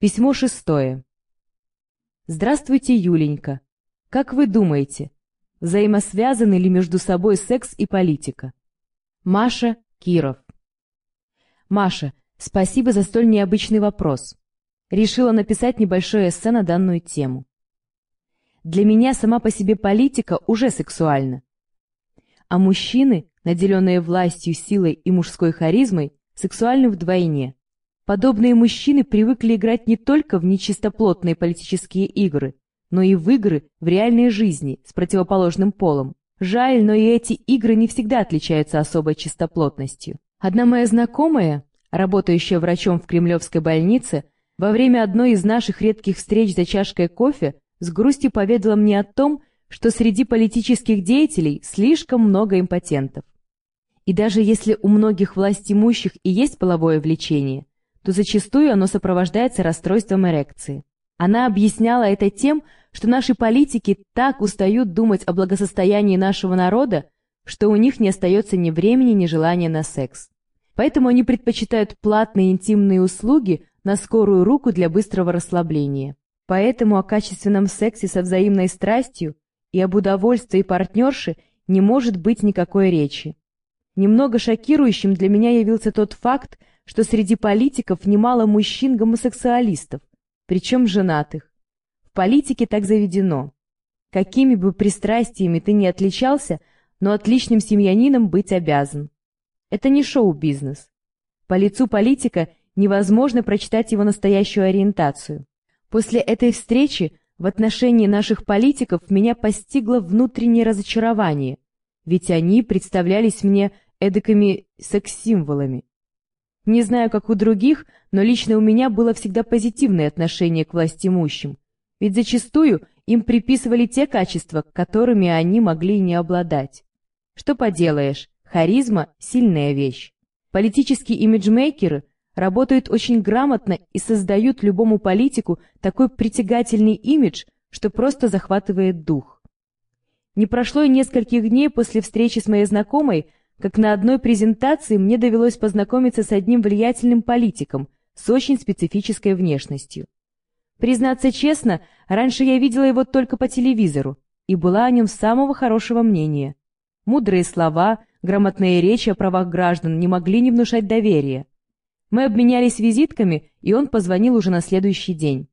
Письмо шестое. Здравствуйте, Юленька. Как вы думаете, взаимосвязаны ли между собой секс и политика? Маша Киров. Маша, спасибо за столь необычный вопрос. Решила написать небольшое эссе на данную тему. Для меня сама по себе политика уже сексуальна. А мужчины, наделенные властью, силой и мужской харизмой, сексуальны вдвойне. Подобные мужчины привыкли играть не только в нечистоплотные политические игры, но и в игры в реальной жизни с противоположным полом. Жаль, но и эти игры не всегда отличаются особой чистоплотностью. Одна моя знакомая, работающая врачом в Кремлевской больнице, во время одной из наших редких встреч за чашкой кофе с грустью поведала мне о том, что среди политических деятелей слишком много импотентов. И даже если у многих властимущих и есть половое влечение, то зачастую оно сопровождается расстройством эрекции. Она объясняла это тем, что наши политики так устают думать о благосостоянии нашего народа, что у них не остается ни времени, ни желания на секс. Поэтому они предпочитают платные интимные услуги на скорую руку для быстрого расслабления. Поэтому о качественном сексе со взаимной страстью и об удовольствии партнерши не может быть никакой речи. Немного шокирующим для меня явился тот факт, что среди политиков немало мужчин-гомосексуалистов, причем женатых. В политике так заведено. Какими бы пристрастиями ты ни отличался, но отличным семьянином быть обязан. Это не шоу-бизнес. По лицу политика невозможно прочитать его настоящую ориентацию. После этой встречи в отношении наших политиков меня постигло внутреннее разочарование, ведь они представлялись мне эдакими секс-символами. Не знаю, как у других, но лично у меня было всегда позитивное отношение к властимущим, ведь зачастую им приписывали те качества, которыми они могли не обладать. Что поделаешь, харизма – сильная вещь. Политические имиджмейкеры работают очень грамотно и создают любому политику такой притягательный имидж, что просто захватывает дух. Не прошло и нескольких дней после встречи с моей знакомой, как на одной презентации мне довелось познакомиться с одним влиятельным политиком с очень специфической внешностью. Признаться честно, раньше я видела его только по телевизору и была о нем самого хорошего мнения. Мудрые слова, грамотные речи о правах граждан не могли не внушать доверия. Мы обменялись визитками, и он позвонил уже на следующий день.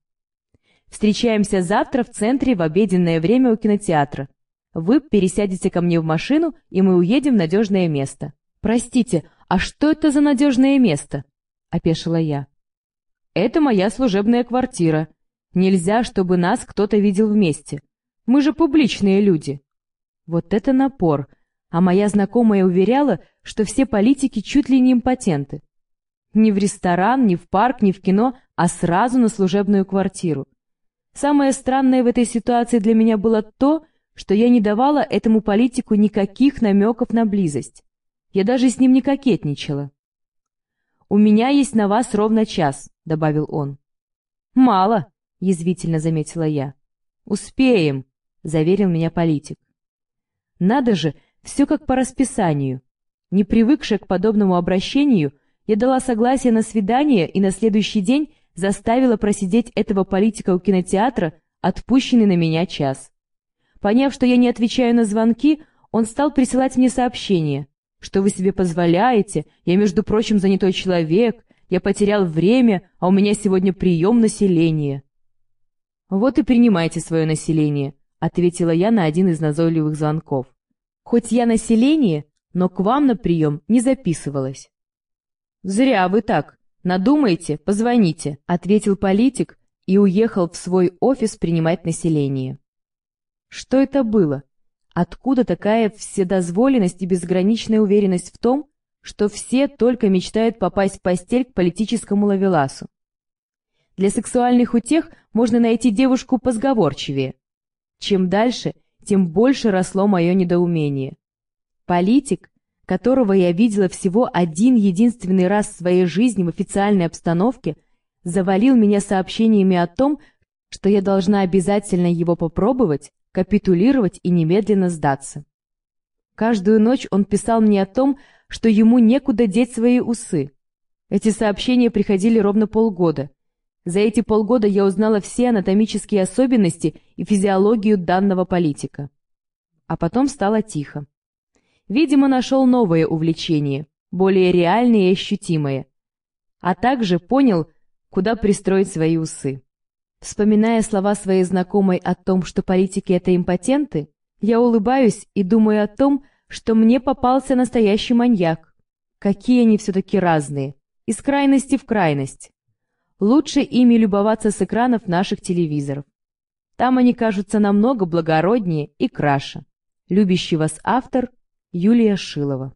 «Встречаемся завтра в центре в обеденное время у кинотеатра. Вы пересядете ко мне в машину, и мы уедем в надежное место. Простите, а что это за надежное место? Опешила я. Это моя служебная квартира. Нельзя, чтобы нас кто-то видел вместе. Мы же публичные люди. Вот это напор. А моя знакомая уверяла, что все политики чуть ли не импотенты. Ни в ресторан, ни в парк, ни в кино, а сразу на служебную квартиру. Самое странное в этой ситуации для меня было то, что я не давала этому политику никаких намеков на близость. Я даже с ним не кокетничала. «У меня есть на вас ровно час», — добавил он. «Мало», — язвительно заметила я. «Успеем», — заверил меня политик. «Надо же, все как по расписанию. Не привыкшая к подобному обращению, я дала согласие на свидание и на следующий день заставила просидеть этого политика у кинотеатра отпущенный на меня час. Поняв, что я не отвечаю на звонки, он стал присылать мне сообщения. Что вы себе позволяете? Я, между прочим, занятой человек. Я потерял время, а у меня сегодня прием населения. Вот и принимайте свое население, ответила я на один из назойливых звонков. Хоть я население, но к вам на прием не записывалась. Зря вы так. Надумайте, позвоните, ответил политик и уехал в свой офис принимать население. Что это было? Откуда такая вседозволенность и безграничная уверенность в том, что все только мечтают попасть в постель к политическому лавеласу? Для сексуальных утех можно найти девушку позговорчивее. Чем дальше, тем больше росло мое недоумение. Политик, которого я видела всего один единственный раз в своей жизни в официальной обстановке, завалил меня сообщениями о том, что я должна обязательно его попробовать, капитулировать и немедленно сдаться. Каждую ночь он писал мне о том, что ему некуда деть свои усы. Эти сообщения приходили ровно полгода. За эти полгода я узнала все анатомические особенности и физиологию данного политика. А потом стало тихо. Видимо, нашел новое увлечение, более реальное и ощутимое. А также понял, куда пристроить свои усы. Вспоминая слова своей знакомой о том, что политики — это импотенты, я улыбаюсь и думаю о том, что мне попался настоящий маньяк. Какие они все-таки разные, из крайности в крайность. Лучше ими любоваться с экранов наших телевизоров. Там они кажутся намного благороднее и краше. Любящий вас автор Юлия Шилова